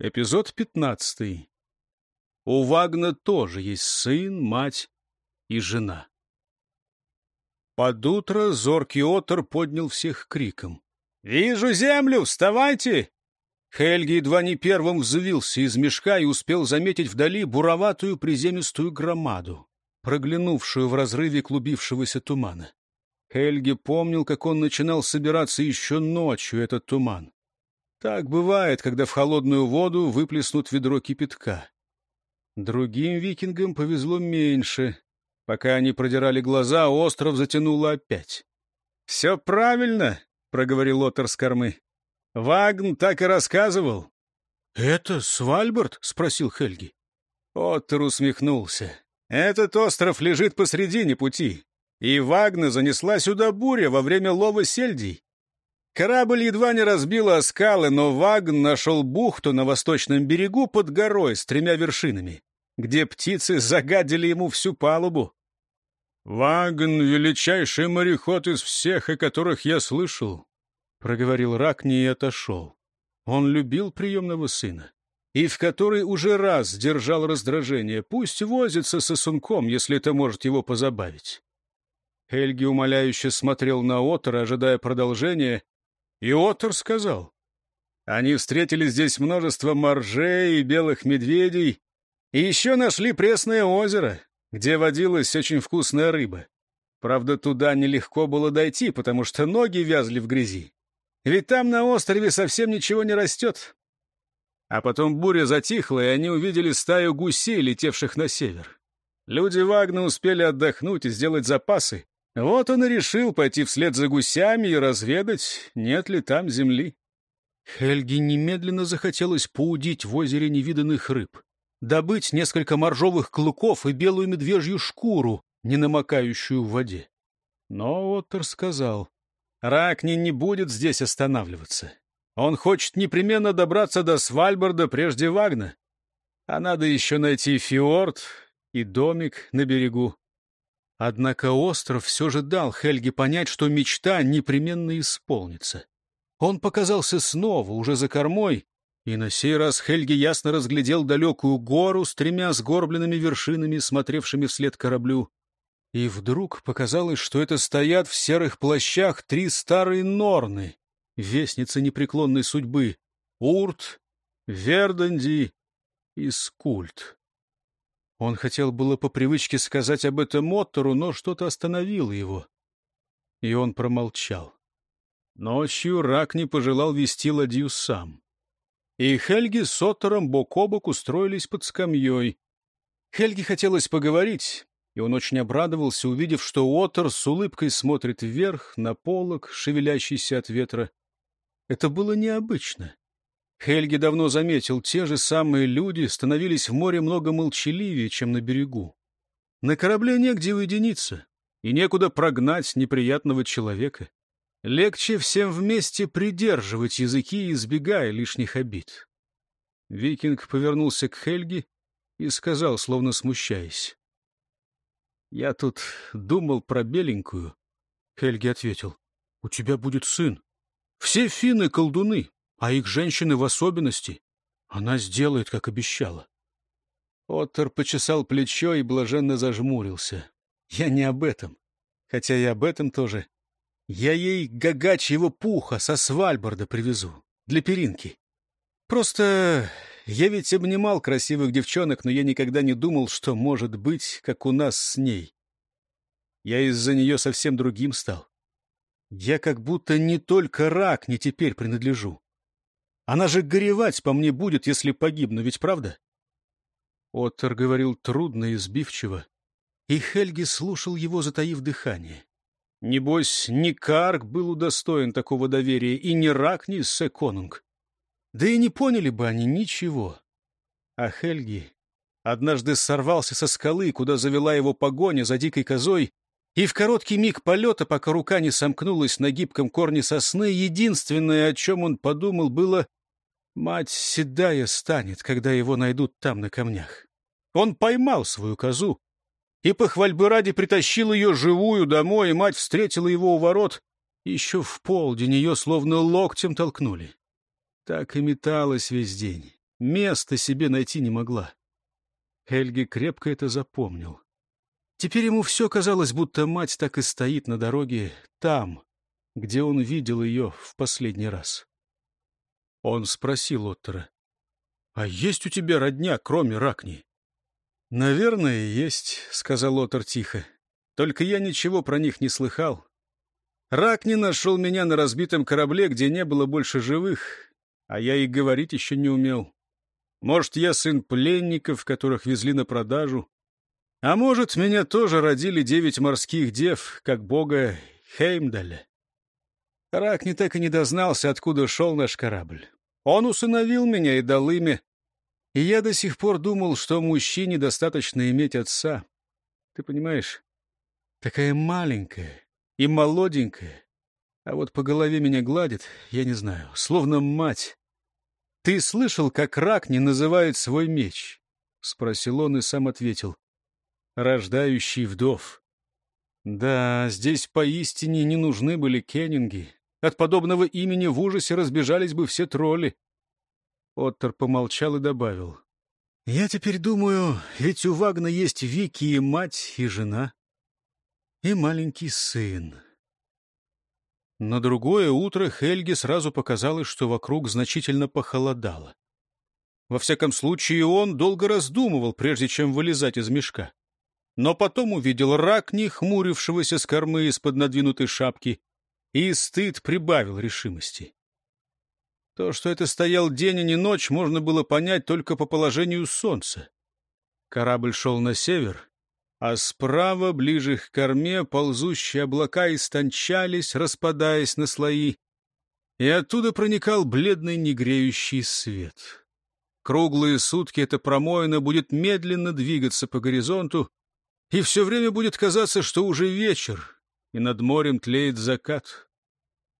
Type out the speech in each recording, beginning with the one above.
Эпизод пятнадцатый. У Вагна тоже есть сын, мать и жена. Под утро зоркий отор поднял всех криком. «Вижу землю! Вставайте!» Хельги едва не первым взвился из мешка и успел заметить вдали буроватую приземистую громаду, проглянувшую в разрыве клубившегося тумана. Хельги помнил, как он начинал собираться еще ночью, этот туман. Так бывает, когда в холодную воду выплеснут ведро кипятка. Другим викингам повезло меньше. Пока они продирали глаза, остров затянуло опять. — Все правильно, — проговорил Отор с кормы. — Вагн так и рассказывал. — Это Свальбард? — спросил Хельги. Оттер усмехнулся. — Этот остров лежит посредине пути, и Вагна занесла сюда буря во время лова сельдей. Корабль едва не разбил о скалы, но Вагн нашел бухту на восточном берегу под горой с тремя вершинами, где птицы загадили ему всю палубу. «Вагн — величайший мореход из всех, о которых я слышал», — проговорил Ракни и отошел. Он любил приемного сына, и в который уже раз сдержал раздражение. Пусть возится сосунком, если это может его позабавить. Хельги умоляюще смотрел на Отора, ожидая продолжения, и Отор сказал. Они встретили здесь множество моржей и белых медведей, и еще нашли пресное озеро, где водилась очень вкусная рыба. Правда, туда нелегко было дойти, потому что ноги вязли в грязи. Ведь там на острове совсем ничего не растет. А потом буря затихла, и они увидели стаю гусей, летевших на север. Люди Вагна успели отдохнуть и сделать запасы, вот он и решил пойти вслед за гусями и разведать, нет ли там земли. Хельге немедленно захотелось поудить в озере невиданных рыб, добыть несколько моржовых клыков и белую медвежью шкуру, не намокающую в воде. Но Оттер сказал, Ракни не будет здесь останавливаться. Он хочет непременно добраться до Свальбарда прежде Вагна. А надо еще найти фьорд и домик на берегу. Однако остров все же дал Хельге понять, что мечта непременно исполнится. Он показался снова, уже за кормой, и на сей раз Хельги ясно разглядел далекую гору с тремя сгорбленными вершинами, смотревшими вслед кораблю. И вдруг показалось, что это стоят в серых плащах три старые норны, вестницы непреклонной судьбы — Урт, Верданди и Скульт. Он хотел было по привычке сказать об этом Моттору, но что-то остановило его. И он промолчал. Ночью Рак не пожелал вести ладью сам. И Хельги с Оттором бок о бок устроились под скамьей. Хельги хотелось поговорить, и он очень обрадовался, увидев, что Оттор с улыбкой смотрит вверх, на полок, шевелящийся от ветра. Это было необычно. Хельги давно заметил, те же самые люди становились в море много молчаливее, чем на берегу. На корабле негде уединиться, и некуда прогнать неприятного человека. Легче всем вместе придерживать языки, избегая лишних обид. Викинг повернулся к Хельге и сказал, словно смущаясь. — Я тут думал про беленькую. Хельги ответил. — У тебя будет сын. Все финны — колдуны а их женщины в особенности. Она сделает, как обещала. Оттер почесал плечо и блаженно зажмурился. Я не об этом. Хотя и об этом тоже. Я ей гагачьего пуха со Свальборда привезу. Для перинки. Просто я ведь обнимал красивых девчонок, но я никогда не думал, что может быть, как у нас с ней. Я из-за нее совсем другим стал. Я как будто не только рак не теперь принадлежу. Она же горевать по мне будет, если погибну, ведь правда? Оттер говорил трудно и сбивчиво, и Хельги слушал его, затаив дыхание. Небось, ни Карк был удостоен такого доверия, и ни Рак, ни Секонунг. Да и не поняли бы они ничего. А Хельги однажды сорвался со скалы, куда завела его погоня за дикой козой, и в короткий миг полета, пока рука не сомкнулась на гибком корне сосны, единственное, о чем он подумал, было Мать седая станет, когда его найдут там на камнях. Он поймал свою козу и похвальбы ради притащил ее живую домой, и мать встретила его у ворот. Еще в полдень ее словно локтем толкнули. Так и металась весь день. места себе найти не могла. Хельги крепко это запомнил. Теперь ему все казалось, будто мать так и стоит на дороге там, где он видел ее в последний раз. Он спросил Оттера, «А есть у тебя родня, кроме Ракни?» «Наверное, есть», — сказал Оттер тихо. «Только я ничего про них не слыхал. Ракни нашел меня на разбитом корабле, где не было больше живых, а я и говорить еще не умел. Может, я сын пленников, которых везли на продажу. А может, меня тоже родили девять морских дев, как бога Хеймдаля. Ракни так и не дознался, откуда шел наш корабль. Он усыновил меня и дал имя. И я до сих пор думал, что мужчине достаточно иметь отца. Ты понимаешь, такая маленькая, и молоденькая. А вот по голове меня гладит, я не знаю, словно мать. Ты слышал, как рак не называет свой меч? — спросил он и сам ответил. Рождающий вдов. Да, здесь поистине не нужны были кеннинги. От подобного имени в ужасе разбежались бы все тролли. Оттер помолчал и добавил. «Я теперь думаю, ведь у Вагна есть Вики и мать, и жена и маленький сын. На другое утро Хельге сразу показалось, что вокруг значительно похолодало. Во всяком случае, он долго раздумывал, прежде чем вылезать из мешка. Но потом увидел рак, не хмурившегося с кормы из-под надвинутой шапки, и стыд прибавил решимости. То, что это стоял день, а не ночь, можно было понять только по положению солнца. Корабль шел на север, а справа, ближе к корме, ползущие облака истончались, распадаясь на слои, и оттуда проникал бледный негреющий свет. Круглые сутки эта промоина будет медленно двигаться по горизонту, и все время будет казаться, что уже вечер, и над морем тлеет закат.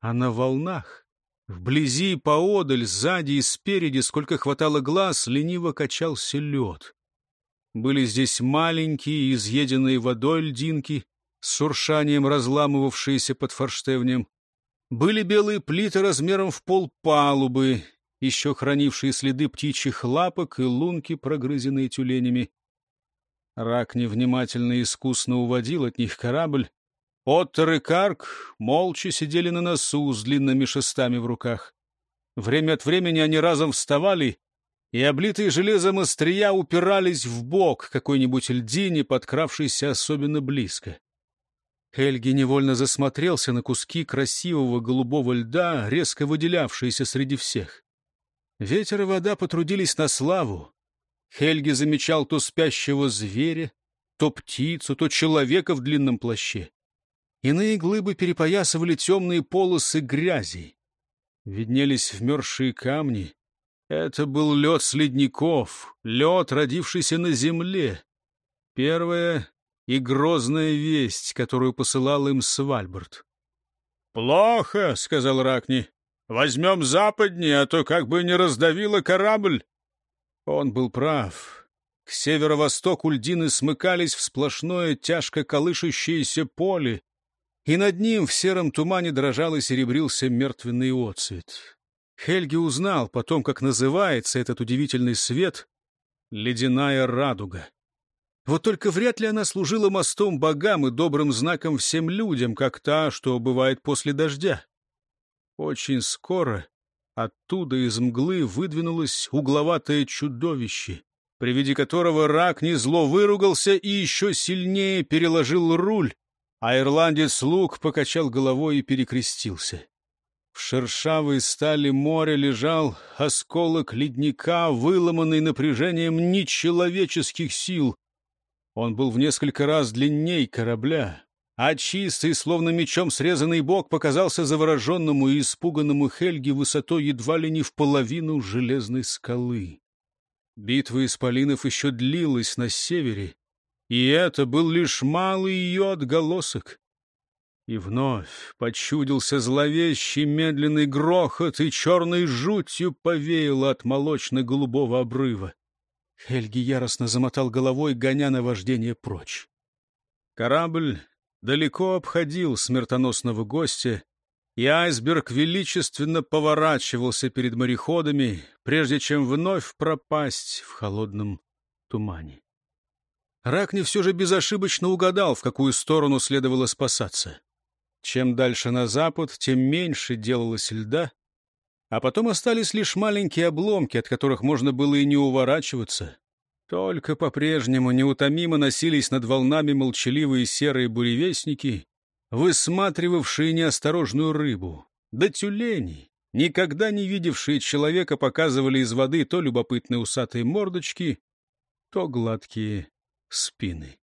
А на волнах, вблизи, поодаль, сзади и спереди, сколько хватало глаз, лениво качался лед. Были здесь маленькие, изъеденные водой льдинки, с шуршанием разламывавшиеся под форштевнем. Были белые плиты размером в пол палубы, еще хранившие следы птичьих лапок и лунки, прогрызенные тюленями. Рак невнимательно и искусно уводил от них корабль. Оттер и Карк молча сидели на носу с длинными шестами в руках. Время от времени они разом вставали и облитые железом острия упирались в бок какой-нибудь льдине, подкравшейся особенно близко. Хельги невольно засмотрелся на куски красивого голубого льда, резко выделявшиеся среди всех. Ветер и вода потрудились на славу. Хельги замечал то спящего зверя, то птицу, то человека в длинном плаще. Иные глыбы перепоясывали темные полосы грязи. Виднелись вмерзшие камни, это был лед с ледников, лед, родившийся на земле. Первая и грозная весть, которую посылал им Свальбард. «Плохо», — сказал Ракни. «Возьмем западнее, а то как бы не раздавило корабль». Он был прав. К северо-востоку льдины смыкались в сплошное тяжко колышущееся поле, и над ним в сером тумане дрожал и серебрился мертвенный отцвет. Хельги узнал потом, как называется этот удивительный свет — ледяная радуга. Вот только вряд ли она служила мостом богам и добрым знаком всем людям, как та, что бывает после дождя. Очень скоро оттуда из мглы выдвинулось угловатое чудовище, при виде которого рак не зло выругался и еще сильнее переложил руль, а ирландец Лук покачал головой и перекрестился. В шершавой стали моря лежал осколок ледника, выломанный напряжением нечеловеческих сил. Он был в несколько раз длинней корабля, а чистый, словно мечом срезанный бок, показался завороженному и испуганному Хельге высотой едва ли не в половину железной скалы. Битва исполинов еще длилась на севере, и это был лишь малый ее отголосок. И вновь почудился зловещий медленный грохот, и черной жутью повеяло от молочно-голубого обрыва. Хельги яростно замотал головой, гоня на вождение прочь. Корабль далеко обходил смертоносного гостя, и айсберг величественно поворачивался перед мореходами, прежде чем вновь пропасть в холодном тумане. Ракни все же безошибочно угадал, в какую сторону следовало спасаться. Чем дальше на запад, тем меньше делалось льда, а потом остались лишь маленькие обломки, от которых можно было и не уворачиваться. Только по-прежнему неутомимо носились над волнами молчаливые серые буревестники, высматривавшие неосторожную рыбу. Да тюлени, никогда не видевшие человека, показывали из воды то любопытные усатые мордочки, то гладкие спины.